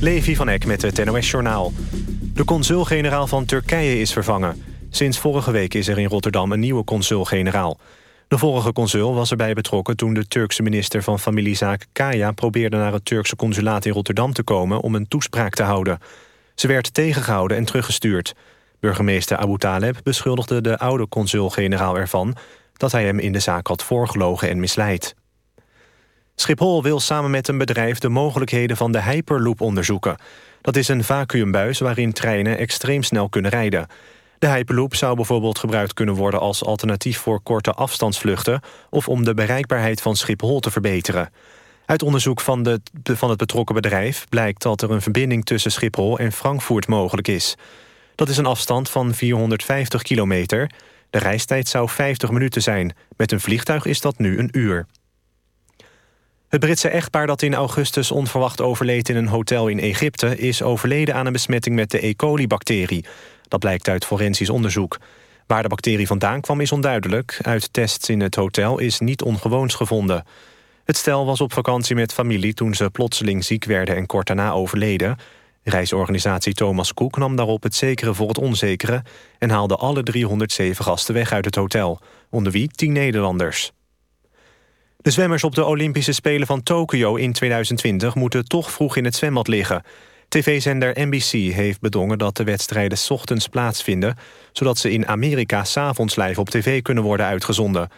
Levi van Eck met het NOS-journaal. De consul-generaal van Turkije is vervangen. Sinds vorige week is er in Rotterdam een nieuwe consul-generaal. De vorige consul was erbij betrokken toen de Turkse minister van Familiezaak Kaya... probeerde naar het Turkse consulaat in Rotterdam te komen om een toespraak te houden. Ze werd tegengehouden en teruggestuurd. Burgemeester Abu Taleb beschuldigde de oude consul-generaal ervan... dat hij hem in de zaak had voorgelogen en misleid. Schiphol wil samen met een bedrijf de mogelijkheden van de Hyperloop onderzoeken. Dat is een vacuümbuis waarin treinen extreem snel kunnen rijden. De Hyperloop zou bijvoorbeeld gebruikt kunnen worden als alternatief voor korte afstandsvluchten of om de bereikbaarheid van Schiphol te verbeteren. Uit onderzoek van, de, van het betrokken bedrijf blijkt dat er een verbinding tussen Schiphol en Frankfurt mogelijk is. Dat is een afstand van 450 kilometer. De reistijd zou 50 minuten zijn. Met een vliegtuig is dat nu een uur. Het Britse echtpaar dat in augustus onverwacht overleed in een hotel in Egypte... is overleden aan een besmetting met de E. coli-bacterie. Dat blijkt uit forensisch onderzoek. Waar de bacterie vandaan kwam is onduidelijk. Uit tests in het hotel is niet ongewoons gevonden. Het stel was op vakantie met familie toen ze plotseling ziek werden... en kort daarna overleden. Reisorganisatie Thomas Cook nam daarop het zekere voor het onzekere... en haalde alle 307 gasten weg uit het hotel. Onder wie 10 Nederlanders. De zwemmers op de Olympische Spelen van Tokio in 2020... moeten toch vroeg in het zwembad liggen. TV-zender NBC heeft bedongen dat de wedstrijden ochtends plaatsvinden... zodat ze in Amerika s'avonds live op tv kunnen worden uitgezonden.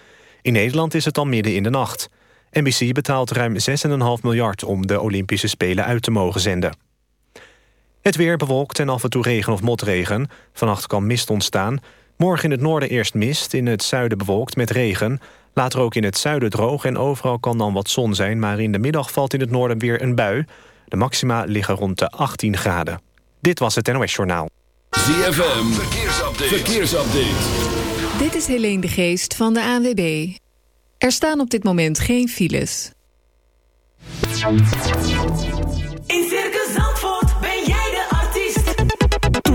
In Nederland is het dan midden in de nacht. NBC betaalt ruim 6,5 miljard om de Olympische Spelen uit te mogen zenden. Het weer bewolkt en af en toe regen of motregen. Vannacht kan mist ontstaan. Morgen in het noorden eerst mist, in het zuiden bewolkt met regen... Later ook in het zuiden droog en overal kan dan wat zon zijn... maar in de middag valt in het noorden weer een bui. De maxima liggen rond de 18 graden. Dit was het NOS Journaal. ZFM, verkeersupdate. verkeersupdate. Dit is Helene de Geest van de ANWB. Er staan op dit moment geen files. In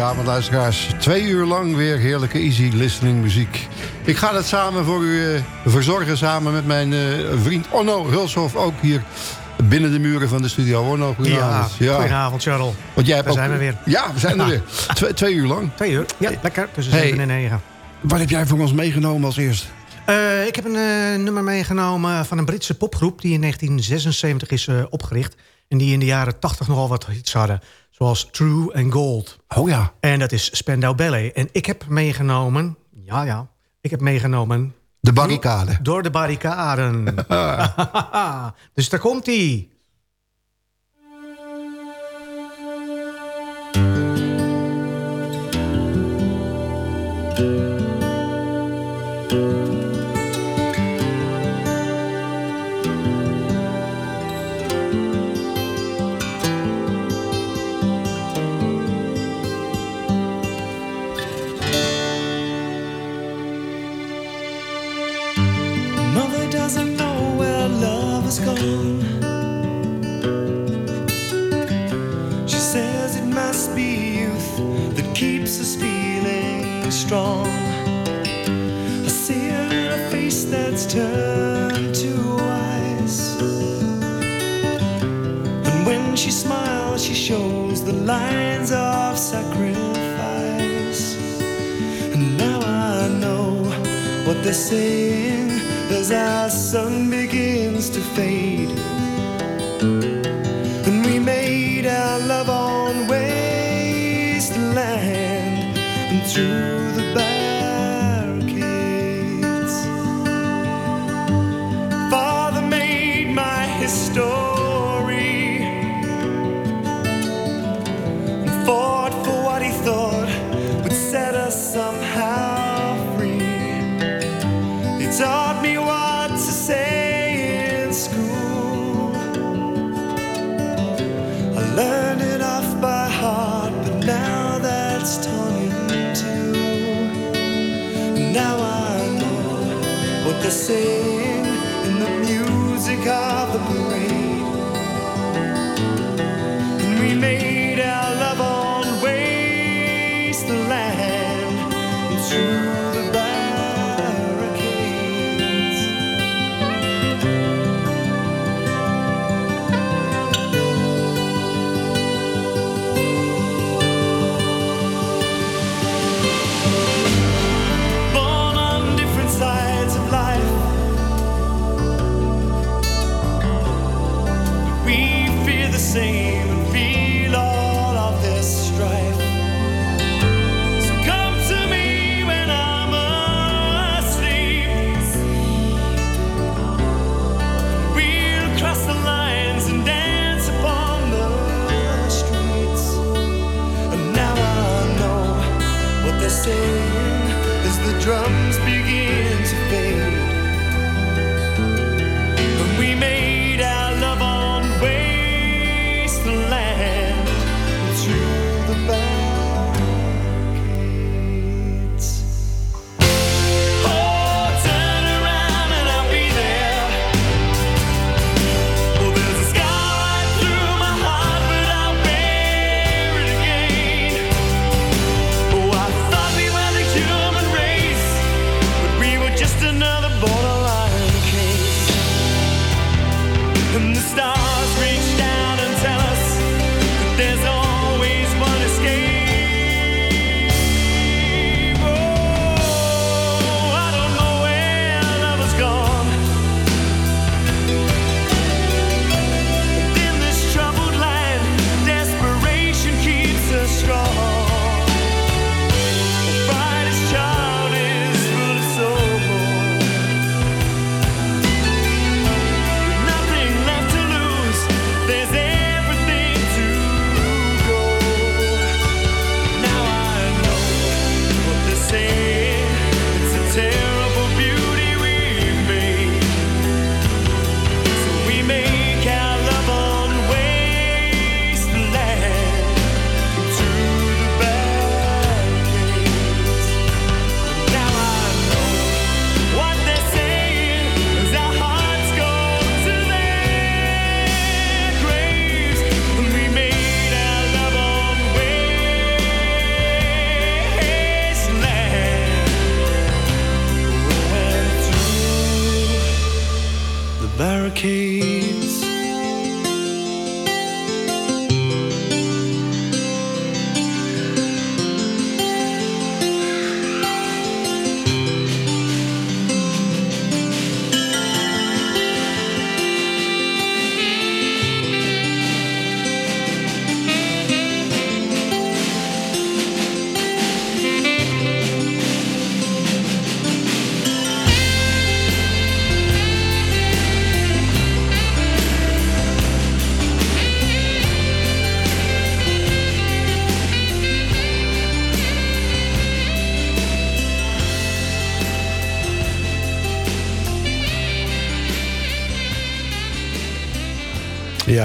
Goede avond, luisteraars. Twee uur lang weer heerlijke easy listening muziek. Ik ga dat samen voor u eh, verzorgen, samen met mijn eh, vriend Onno Hulshoff. Ook hier binnen de muren van de studio. Onno, goedenavond. Ja, goedenavond, Charles. Want jij hebt Daar ook- zijn we weer. Ja, we zijn er weer. Twee, twee uur lang. Twee uur, ja, lekker. Tussen Hey. 7 en 9. Wat heb jij voor ons meegenomen als eerst? Eh, ik heb een nummer meegenomen van een Britse popgroep... die in 1976 is opgericht. En die in de jaren 80 nogal wat hits hadden. Zoals True and Gold. Oh ja. En dat is Spandau Ballet. En ik heb meegenomen... Ja, ja. Ik heb meegenomen... De barricade. Door de barricaden. dus daar komt hij. Must be youth that keeps us feeling strong. I see her in a face that's turned to ice. And when she smiles, she shows the lines of sacrifice. And now I know what they're saying as our sun begins to fade. acontecer. Same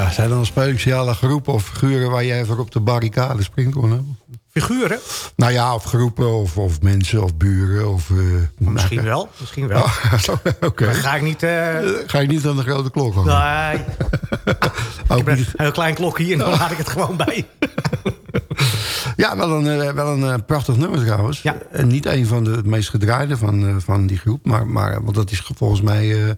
Ja, zijn er dan speciale groepen of figuren waar jij voor op de barricade springt? Ronne? Figuren? Nou ja, of groepen of, of mensen of buren. Of, eh, Misschien nou, wel, misschien wel. Oké. Dan ga ik niet... eh, Ga je niet aan de grote klok hangen? nee, Ook ik een heel klein klokje en dan laat ik het gewoon bij. Ja, wel een, eh, wel een prachtig nummer trouwens. Ja. En niet een van de het meest gedraaide van, van die groep. Maar, maar, want dat is volgens mij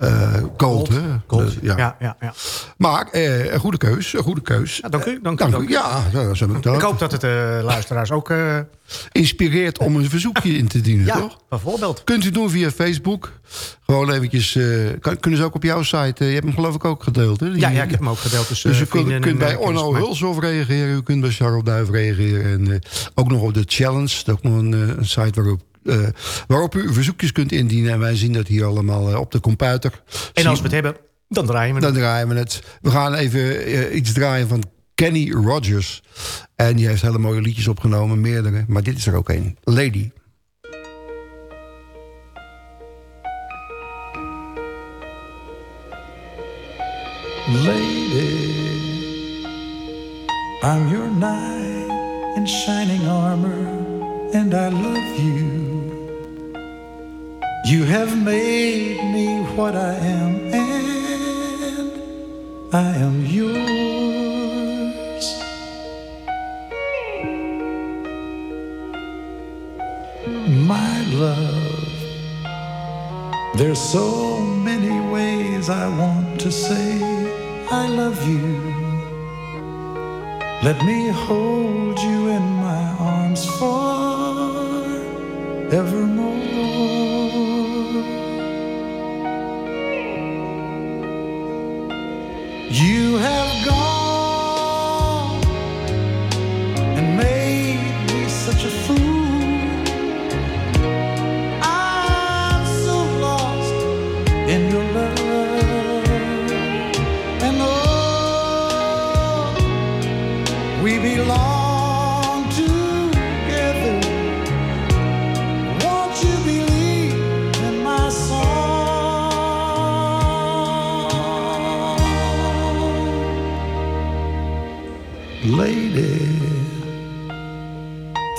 eh, Cold. hè? Gold. Dus, ja. Ja, ja, ja. Maar eh, een goede keus. Een goede keus. Ja, dank u, dank u, Dank dank u. u. Ja, heb ik dat. Ik hoop dat het de luisteraars ook... eh, Inspireert om een verzoekje in te dienen, ja, toch? bijvoorbeeld. Kunt u doen via Facebook. Gewoon eventjes... eh, kan, kunnen ze ook op jouw site... eh, je hebt hem geloof ik ook gedeeld, hè? Ja, ja, ik heb hem ook gedeeld. Dus, Dus eh, u kunt, kunt bij eh, Orno. Hulshoff reageren. U kunt bij Charles Duif reageren. En eh, ook nog op de Challenge. Dat is ook nog een, eh, een site waarop, eh, waarop u verzoekjes kunt indienen. En wij zien dat hier allemaal eh, op de computer. En als we het hebben, dan draaien we Dan het. draaien we het. We gaan even eh, iets draaien van Kenny Rogers. En die heeft hele mooie liedjes opgenomen, meerdere. Maar dit is er ook een. Lady. Lady, I'm your knight in shining armor, and I love you. You have made me what I am, and I am yours. My love, there's so many ways I want to say I love you. Let me hold you in my arms forevermore. You have gone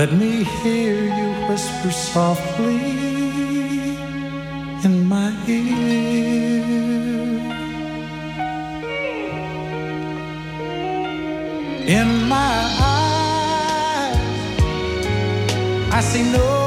Let me hear you whisper softly in my ear. In my eyes, I see no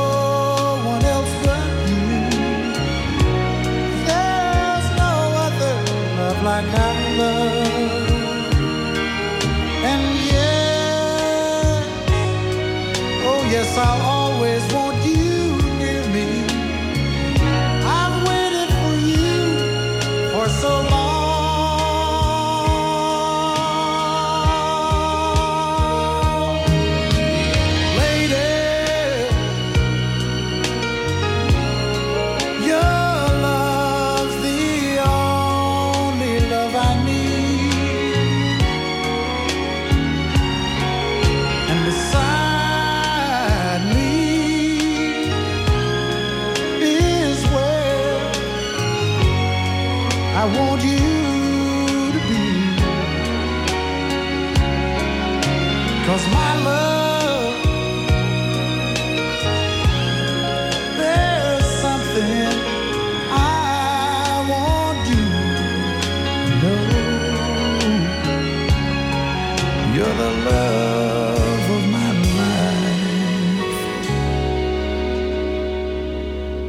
love of my life.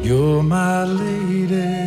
You're my lady.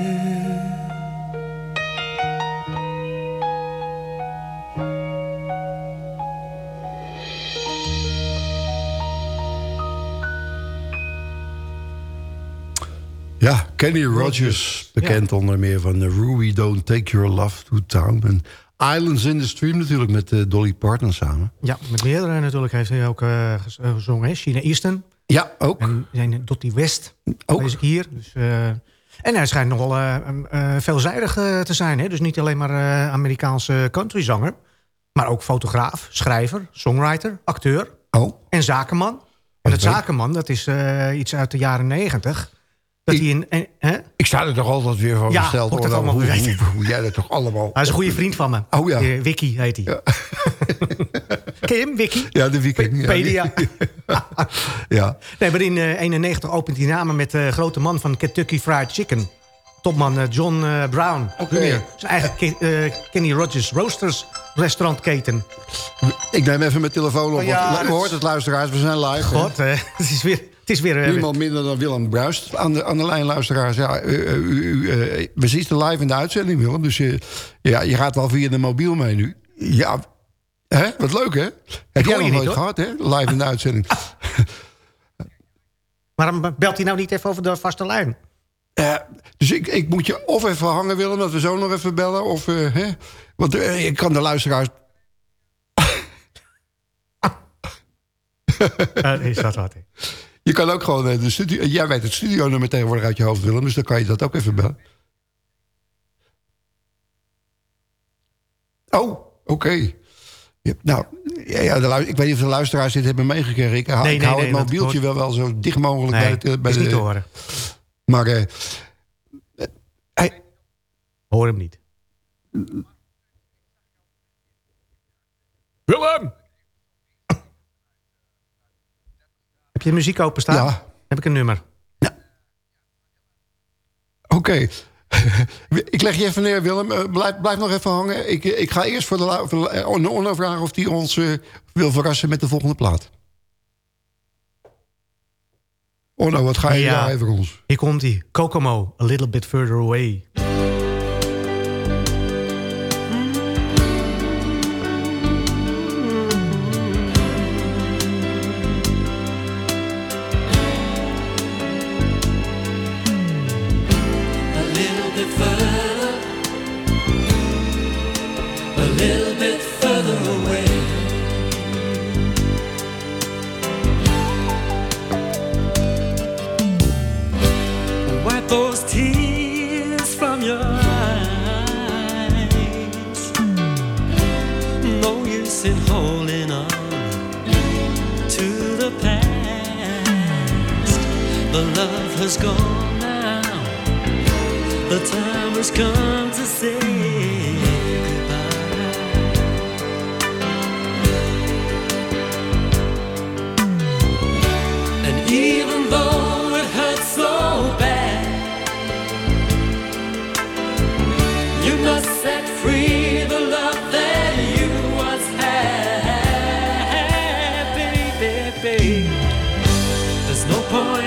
Ja, Kenny Rogers. Bekend onder meer van Ruby Don't Take Your Love to Town. En Islands in the Stream natuurlijk met eh, Dolly Parton samen. Ja, met meerdere natuurlijk heeft hij ook eh, gez- gezongen. hè. China Easton. Ja, ook. En, en Dottie West. Ook. Lees ik hier. Dus, eh, en hij schijnt nogal veelzijdig te zijn. Hè? Dus niet alleen maar Amerikaanse countryzanger. Maar ook fotograaf, schrijver, songwriter, acteur. Oh. En zakenman. En Oké. zakenman, dat is iets uit de jaren negentig. Dat hij en- hè? Ik sta er toch altijd weer van Ja, gesteld. hoe ik hoor, hoe, weet. hoe, hoe jij dat toch allemaal... Hij is een goede vriend van me. Oh ja. Eh, Wiki heet hij. Ken je hem, Wiki? Ja, de weekend. ja. Pedia. Ja. Nee, maar in eh 91 opent hij namen met de grote man van Kentucky Fried Chicken. Topman eh, John eh, Brown. Oké. Jr. Zijn eigen Ke- eh, Kenny Rogers Roasters restaurantketen. Ik neem even mijn telefoon op. Oh ja, hoort het, luisteraars. We zijn live. God, eh, het is weer... Het is weer eh, Niemand minder dan Willem Bruist aan de, aan de lijn, luisteraars. Ja, u, u, u, eh, we zitten live in de uitzending, Willem. Dus eh, ja, je gaat wel via de mobiel mee nu. Ja, hè? wat leuk, hè? Heb jij nog nooit gehad, hè? Live in de uitzending. Waarom belt hij nou niet even over de vaste lijn? Eh, dus ik, ik moet je of even hangen, Willem, dat we zo nog even bellen. Of, eh, hè? Want eh, ik kan de luisteraars... Eh, is dat wat? Je kan ook gewoon eh, de studio... Jij weet het studionummer tegenwoordig uit je hoofd, Willem. Dus dan kan je dat ook even bellen. Oh, oké. Ja, nou, ja, ja, de ik weet niet of de luisteraars dit hebben meegekregen. Ik, hou- Nee, ik nee, hou nee, het mobieltje wel, wel zo dicht mogelijk bij, het, eh, bij is de... niet te horen. Maar eh, hij, Hoor hem niet. Willem! Heb je de muziek openstaan? Ja. Heb ik een nummer? Oké. ik leg je even neer, Willem. Eh, blijf, blijf nog even hangen. Ik, eh, ik ga eerst voor de, voor de eh, Onno vragen of hij ons wil verrassen met de volgende plaat. Onno, wat ga je Ja. draaien voor ons? Hier komt hij. Kokomo, A Little Bit Further Away. Has gone now. The time has come to say goodbye. And even though it hurts so bad, you must set free the love that you once had, baby. There's no point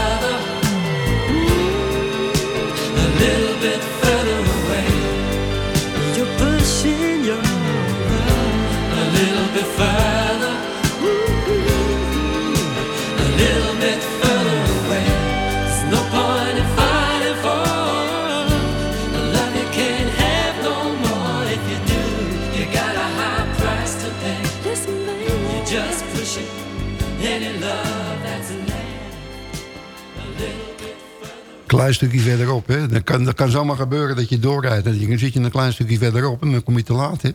Klein stukje verderop, hè. Dan kan, dat kan zomaar gebeuren dat je doorrijdt. En dan zit je een klein stukje verderop en dan kom je te laat, hè.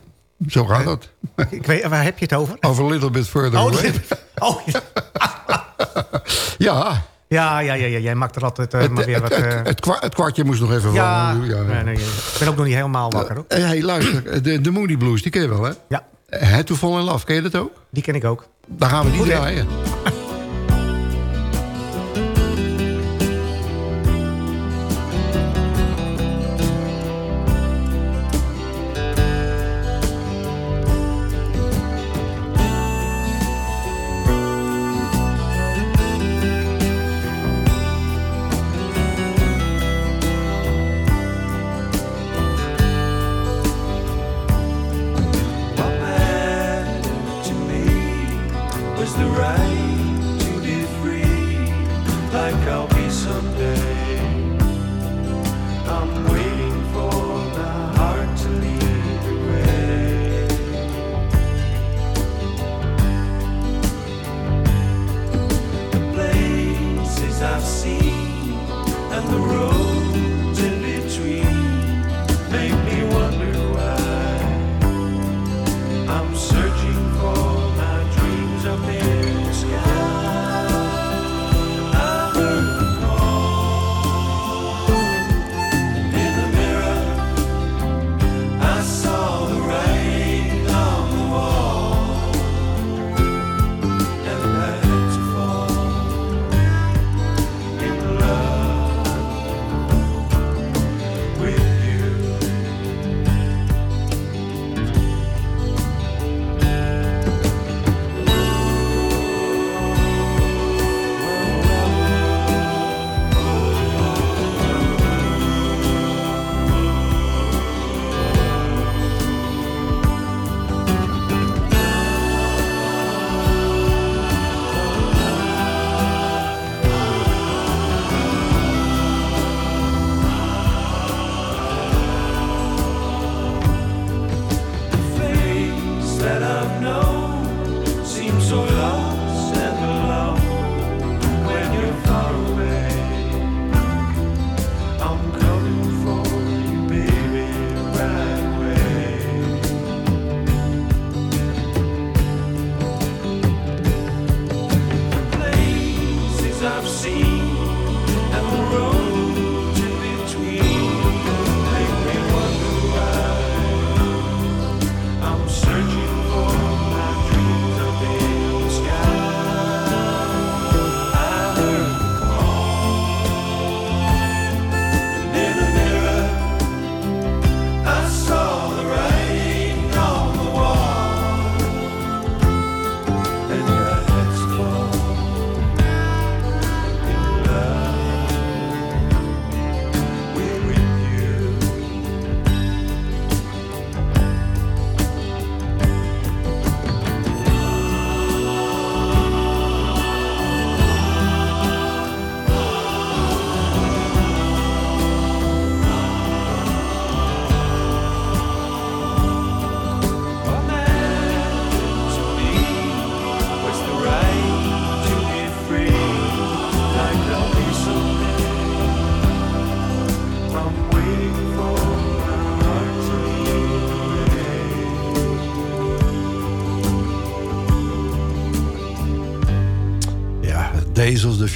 Zo gaat dat. Ik weet, waar heb je het over? Over a little bit further Oh, away. oh, ja. Ja, Ja, ja, ja, ja, jij maakt er altijd eh, maar weer wat... het, eh, het, het, kwa- het kwartje moest nog even ja, vallen. Ja, Nee, nee, ik ben ook nog niet helemaal wakker, hoor. Hé, hey, luister. De, de Moody Blues, die ken je wel, hè? Ja, Head to Fall in Love, ken je dat ook? die ken ik ook. Dan gaan we die draaien. seen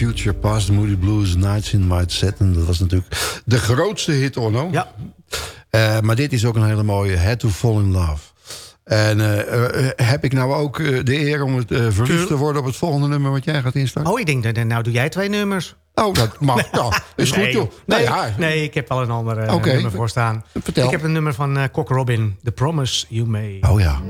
Future Past, Moody Blues, Nights in White Satin. Dat was natuurlijk de grootste hit, Onno. Ja. Eh, maar dit is ook een hele mooie, Had to Fall in Love. En eh, eh, heb ik nou ook de eer om het, verliefd te worden op het volgende nummer wat jij gaat instarten? Oh, ik denk, dat, nou doe jij twee nummers. Oh, dat mag. nee. Is goed, joh. Nee, nee, ik heb al een ander nummer voor staan. Vertel. Ik heb een nummer van Cock Robin, The Promise You May. Oh ja.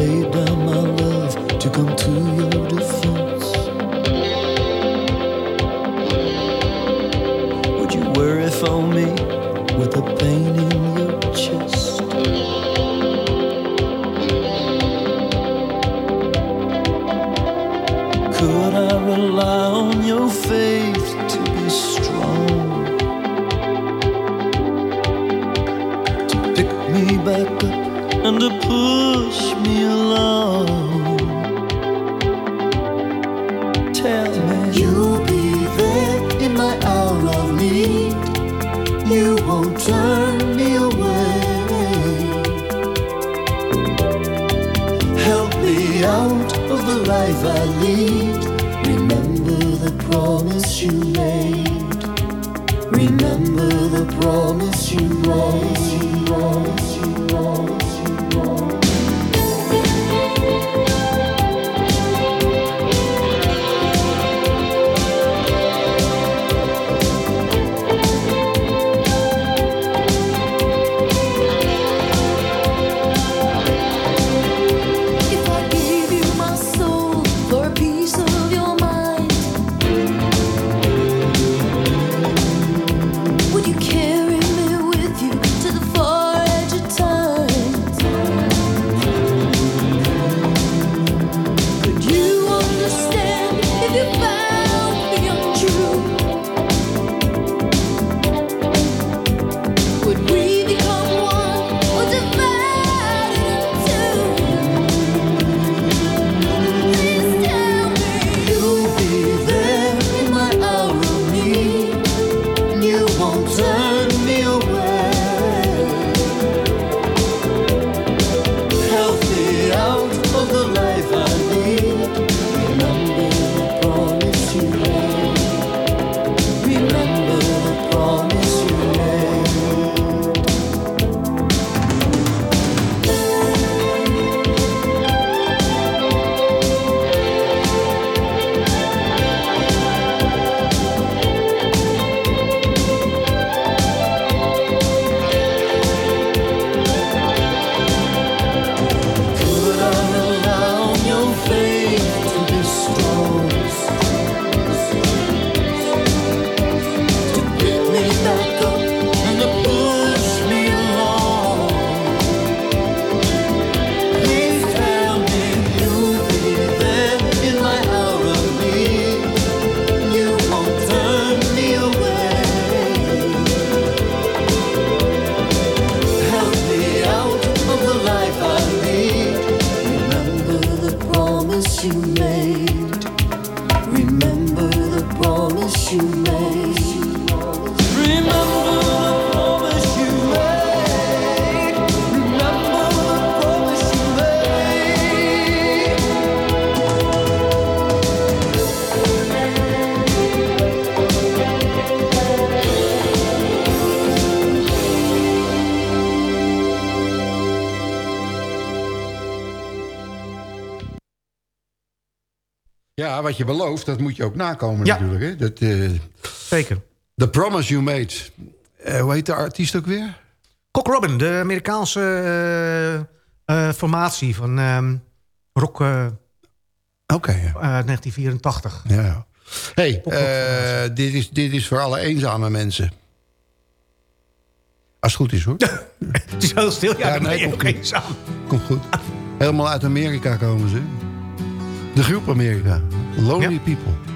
Laid down my love to come to je belooft, dat moet je ook nakomen ja. natuurlijk. Hè? Dat, eh, Zeker. The Promise You Made. Uh, hoe heet de artiest ook weer? Cock Robin, de Amerikaanse eh, formatie van um, rock Oké. 1984. Ja. hey, dit, is, dit is voor alle eenzame mensen. Als het goed is hoor. het is heel stil, ja, ja nee, ook eenzaam. Komt goed. Helemaal uit Amerika komen ze. De groep Amerika. lonely yep. people.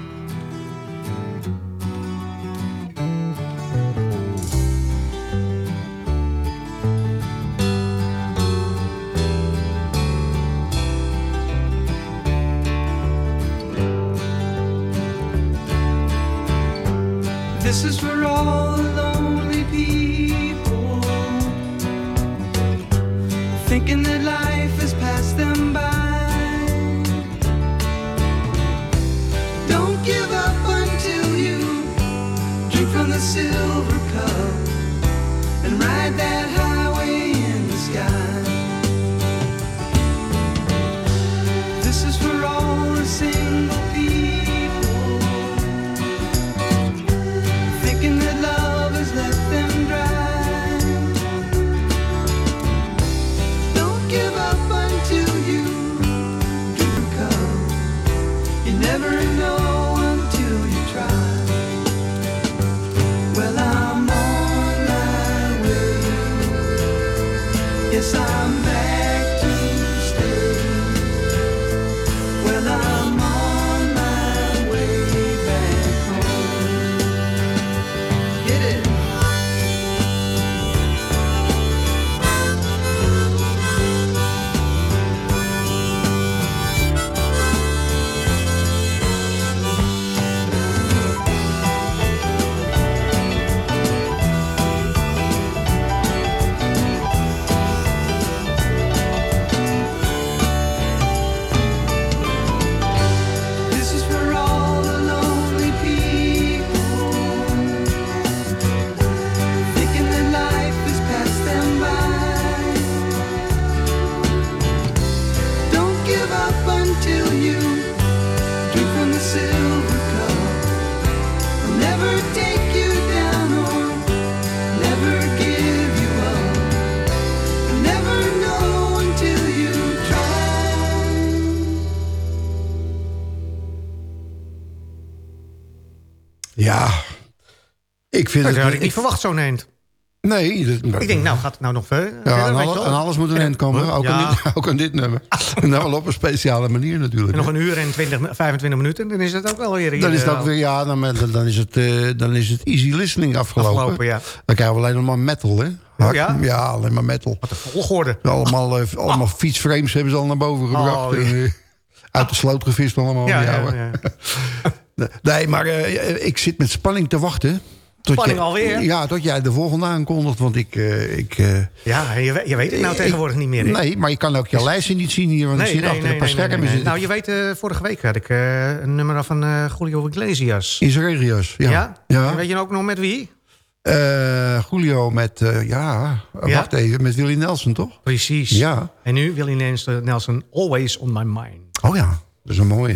Vind Dat het... had ik niet verwacht, zo'n eind. Nee. Dat, Ik denk, nou gaat het nou nog verder. Ja, aan alles moet een eind komen. Ook, Ja. aan dit, ook aan dit nummer. En dan wel op een speciale manier natuurlijk. En nog een uur en 20, 25 minuten, dan is het ook wel weer hier. Dan is het eh, weer, ja, dan, dan, dan is het, eh, dan is het easy listening afgelopen. Afgelopen, ja. Dan krijgen we alleen nog maar metal, hè? Ja? Ja, alleen maar metal. Wat een volgorde. Allemaal, eh, allemaal fietsframes hebben ze al naar boven gebracht. Oh. En, eh, uit de sloot gevist allemaal. Ja, ja. Nee, maar ik zit met spanning te wachten. Tot Spanning alweer? Ja, tot jij de volgende aankondigt. Want ik... eh, ik eh, Ja, en je, weet- je weet het nou ik- tegenwoordig niet meer. Nee, maar je kan ook je lijstje niet zien hier. Want ik zit achter een paar schermen. nee. Nou, je weet, eh, vorige week had ik eh, een nummer af van eh Julio Iglesias. Israëliërs, ja. Ja? ja. En weet je ook nog met wie? Eh, Julio met, eh, ja, Ja? wacht even, met Willie Nelson, toch? Precies. Ja. En nu Willie Nelson, Nelson, Always on My Mind. Oh ja, dat is een mooie.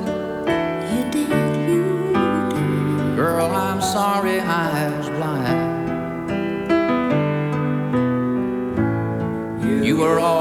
Sorry I was blind. You were always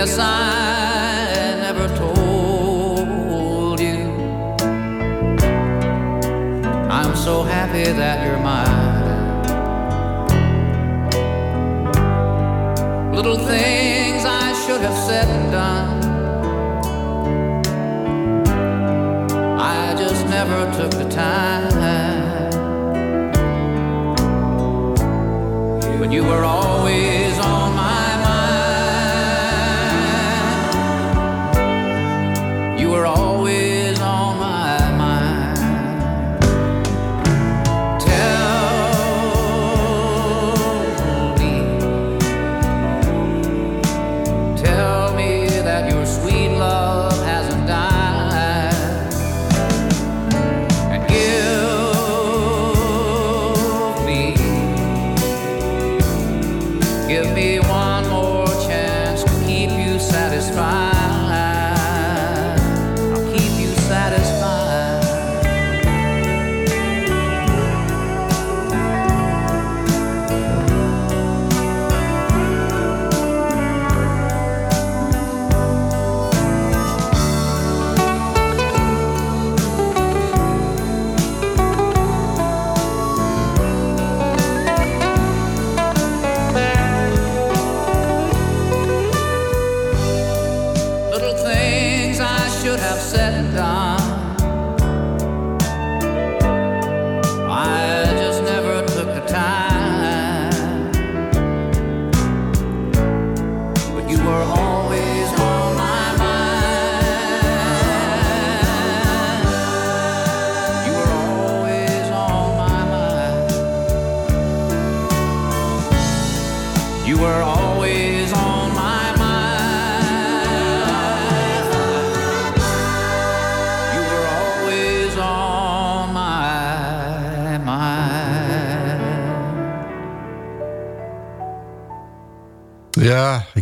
guess I never told you I'm so happy that you're mine. Little things I should have said and done. I just never took the time. But you were always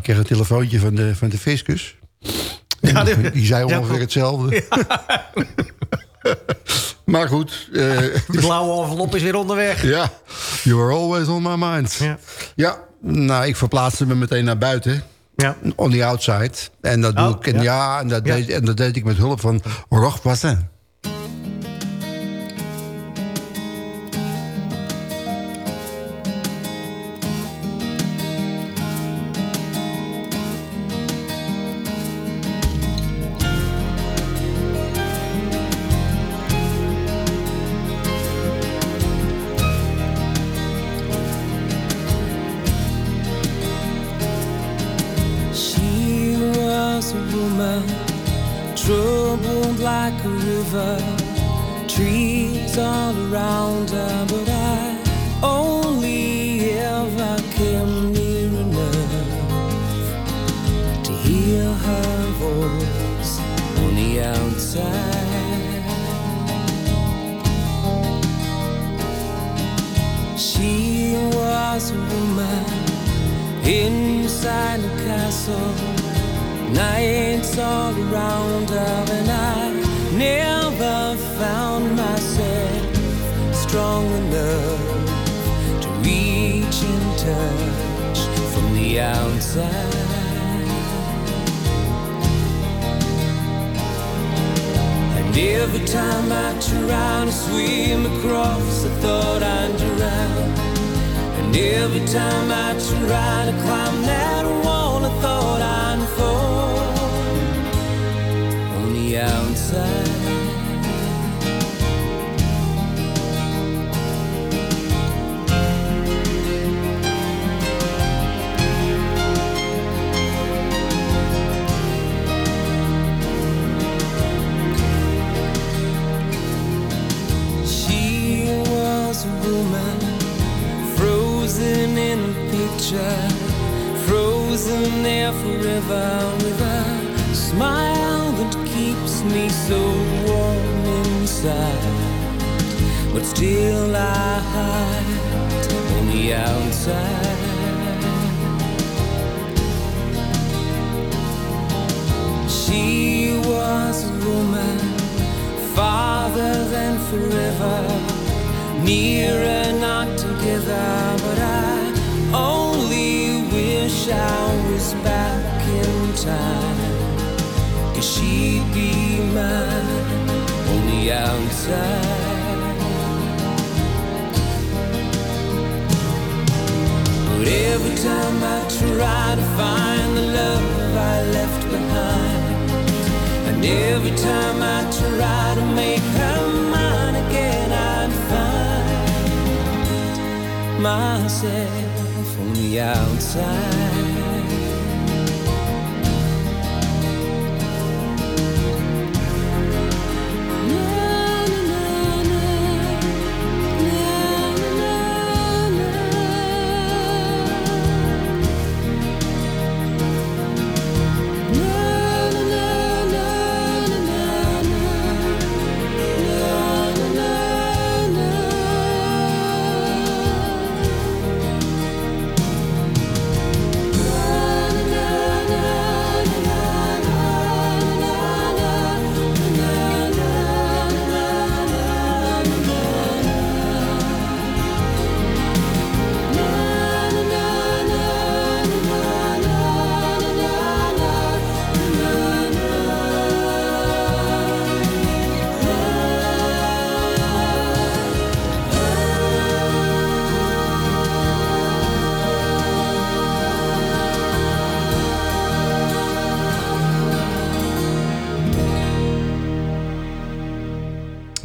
kreeg een telefoontje van de, van de fiscus. Ja, die, zei ongeveer hetzelfde. maar goed. eh, De blauwe envelop is weer onderweg. Ja, you are always on my mind. Ja. Ja, nou, ik verplaatste me meteen naar buiten. Ja. On the outside. En dat doe Oh, ik. En ja, en, dat. Deed, en dat deed ik met hulp van Roch. Forever with a smile that keeps me so warm inside. But still I hide on the outside. She was a woman farther than forever, nearer not together. But I only wish I was back time. Cause she'd be mine on the outside. But every time I try to find the love I left behind. And every time I try to make her mine again, I'd find myself on the outside.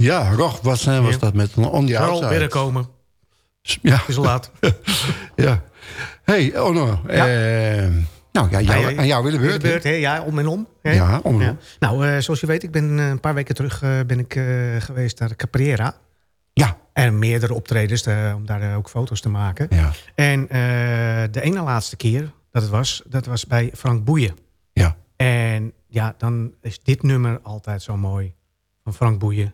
Ja, Roch was, was Ja. dat met een On the Outside. binnenkomen. Ja. Het is al laat. ja. hey, Onno. Ja. eh, nou ja, jou, aan jou willen beurt. beurt, hè? Ja, om en om. hè? Ja, om en om. Nou, eh, zoals je weet, ik ben eh, een paar weken terug ben ik, geweest naar Caprera. Ja. En meerdere optredens, om daar ook foto's te maken. Ja. En de ene laatste keer dat het was, dat was bij Frank Boeien. Ja. En ja, dan is dit nummer altijd zo mooi. Van Frank Boeien.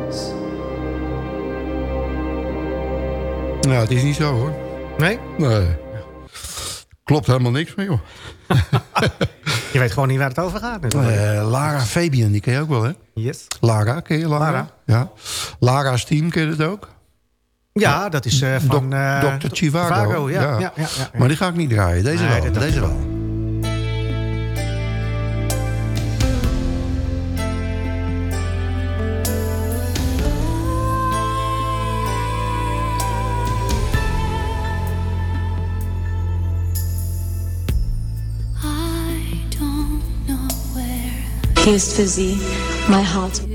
Het is niet zo hoor. Nee? Nee. Klopt helemaal niks meer, joh. Je weet gewoon niet waar het over gaat. Eh, Lara Fabian, die ken je ook wel, hè? Yes. Lara, ken je Lara? Lara. Ja. Lara's team, ken je het ook? Ja, dat is eh, van... Dok- eh, Dr. Chivago. ja. Ja. Ja, ja, ja. Maar die ga ik niet draaien. Deze Nee, wel. dat Deze wel. Where. Here's Fizzy, my heart.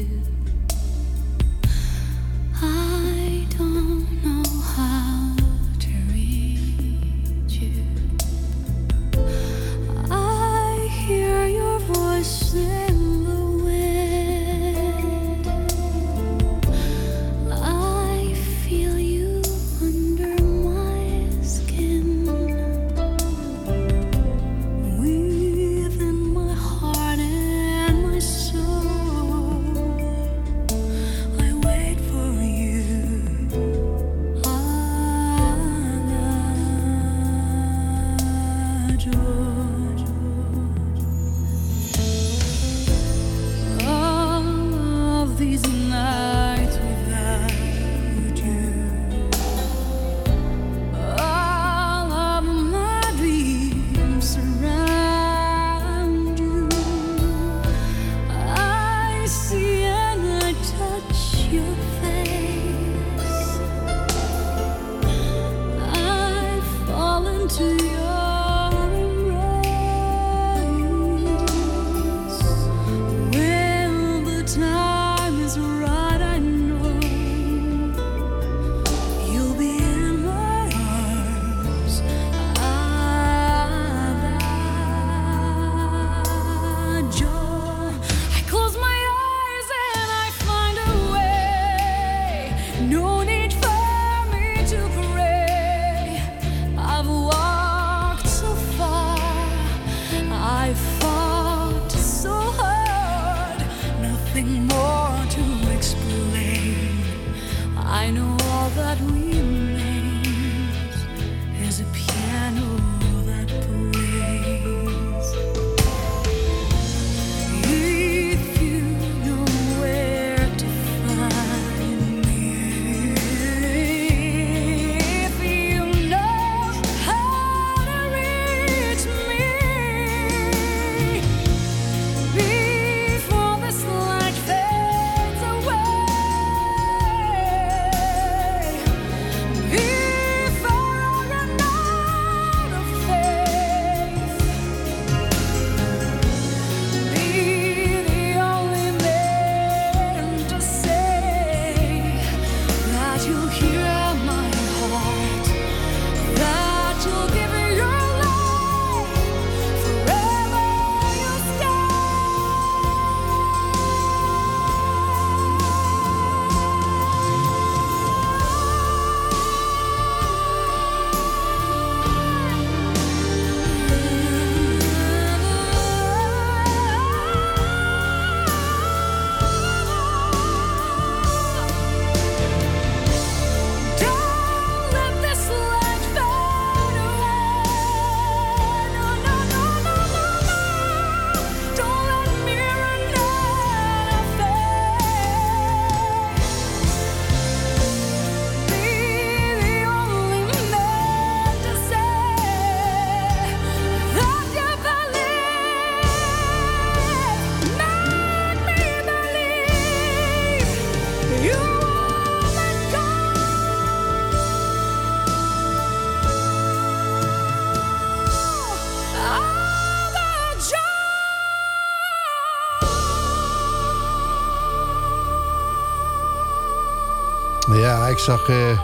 Zag... eh,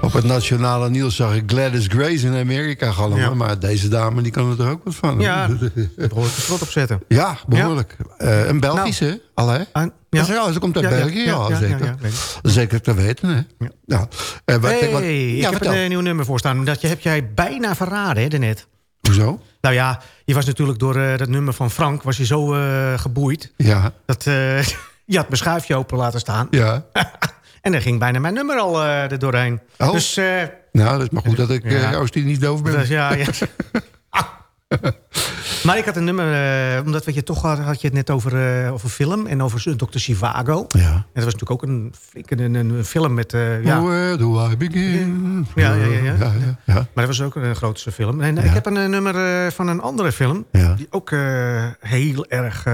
op het nationale nieuws zag ik Gladys Grace in Amerika galmen. Ja. Maar deze dame die kan er toch ook wat van. Ja, behoorlijk de trot op zetten. Ja, behoorlijk. Eh, een Belgische, al hè? ja. Ja. ja, ze komt uit België, ja, zeker. Zeker te weten, hè? Ja. Eh, wat, hey, wat- ik heb vertel. een nieuw nummer voor staan. Dat je, heb jij bijna verraden, hè, daarnet. Hoezo? Nou ja, je was natuurlijk door eh, dat nummer van Frank... was je zo geboeid. Ja. Dat, je had mijn schuifje open laten staan. Ja. en dan ging bijna mijn nummer al eh, er doorheen. Oh. Dus, eh, Nou, dat is maar goed dat ik Ja. eh Oostie niet doof ben. dus ja, ja. maar ik had een nummer... omdat weet je, toch had, had je het net over, eh, over film... en over Dr. Chivago. Ja. En dat was natuurlijk ook een, flinke een, een, film met... eh, ja, Where do I begin? Ja, ja, ja, ja. ja, ja, ja. Maar dat was ook een grootste film. En eh, ik heb een nummer van een andere film... Die ook heel erg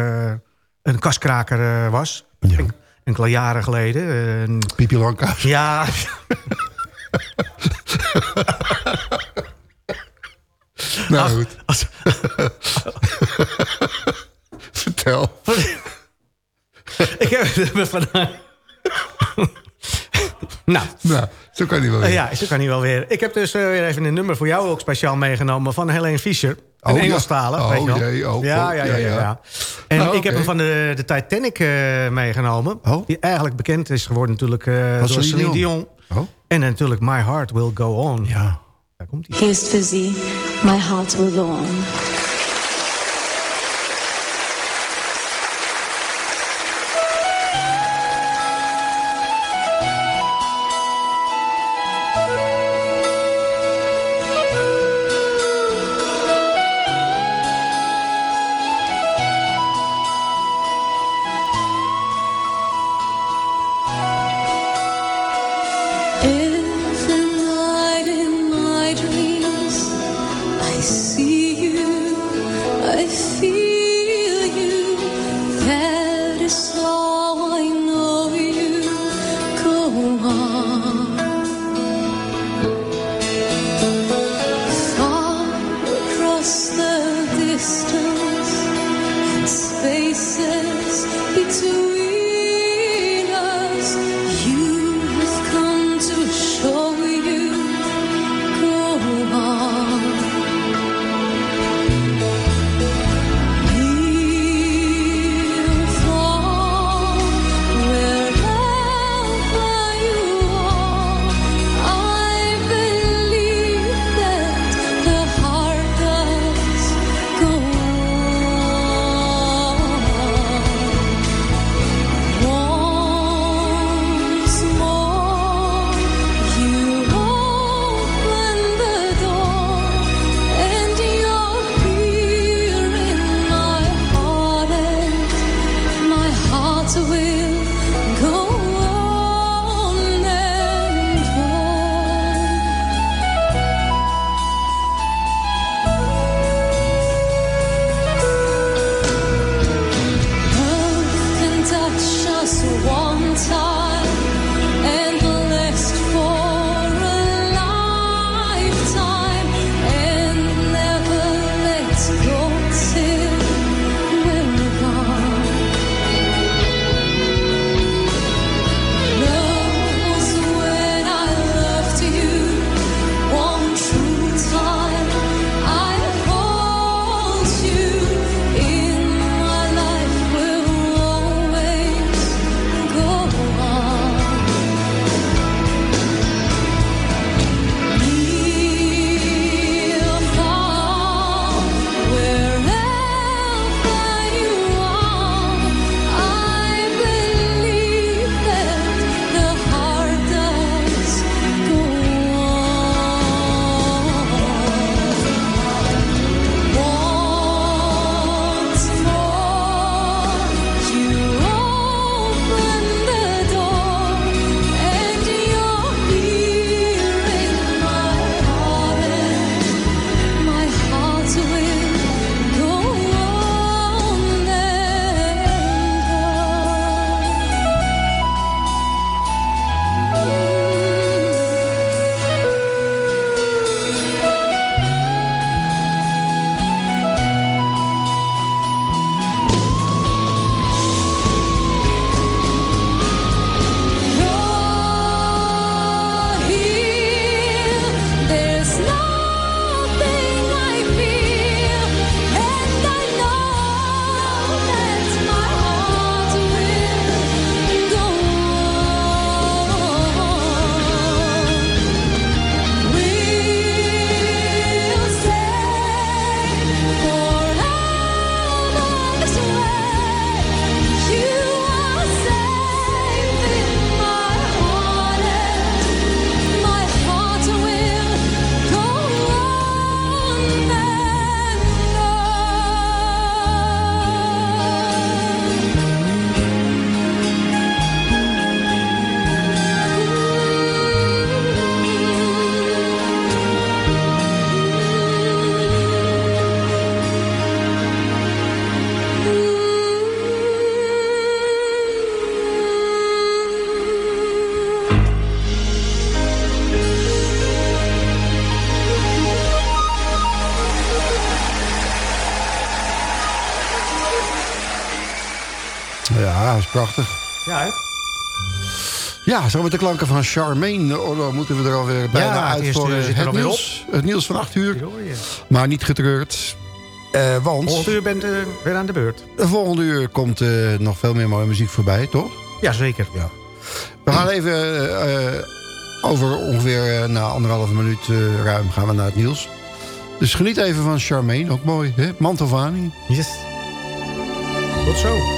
een kaskraker was. En- Enkele jaren geleden. Pipi Langkous. Ja. Nou goed. Vertel. ik heb het nummer van... nou, Nou, zo kan hij wel Eh, weer. ja, zo kan hij wel weer. Ik heb dus eh, weer even een nummer voor jou ook speciaal meegenomen... van Helene Fischer. Een Oh, ja. Engelstalig, Oh, weet je wel. jee, oh, ja, oh, ja, ja, ja, ja, ja. ja. En Nou, ik heb hem van de, de Titanic eh, meegenomen. Die eigenlijk bekend is geworden natuurlijk eh, door Celine Celine Dion. Dion. Oh. En natuurlijk My Heart Will Go On. Ja. Daar komt hij. Here's Fizzy, My Heart Will Go On. 所忘却。Ja, zo met de klanken van Charmaine. Oh, moeten we er alweer bijna Ja, het uit voor eh, er het, nieuws, het nieuws van 8 uur. Maar niet getreurd. Eh, want Volgende uur bent u weer aan de beurt. de volgende uur komt eh, nog veel meer mooie muziek voorbij, toch? Jazeker. Ja. We gaan even eh, eh, over ongeveer eh, na anderhalve minuut eh, ruim gaan we naar het nieuws. Dus geniet even van Charmaine, ook mooi, hè? Mantovani. Yes. Tot zo.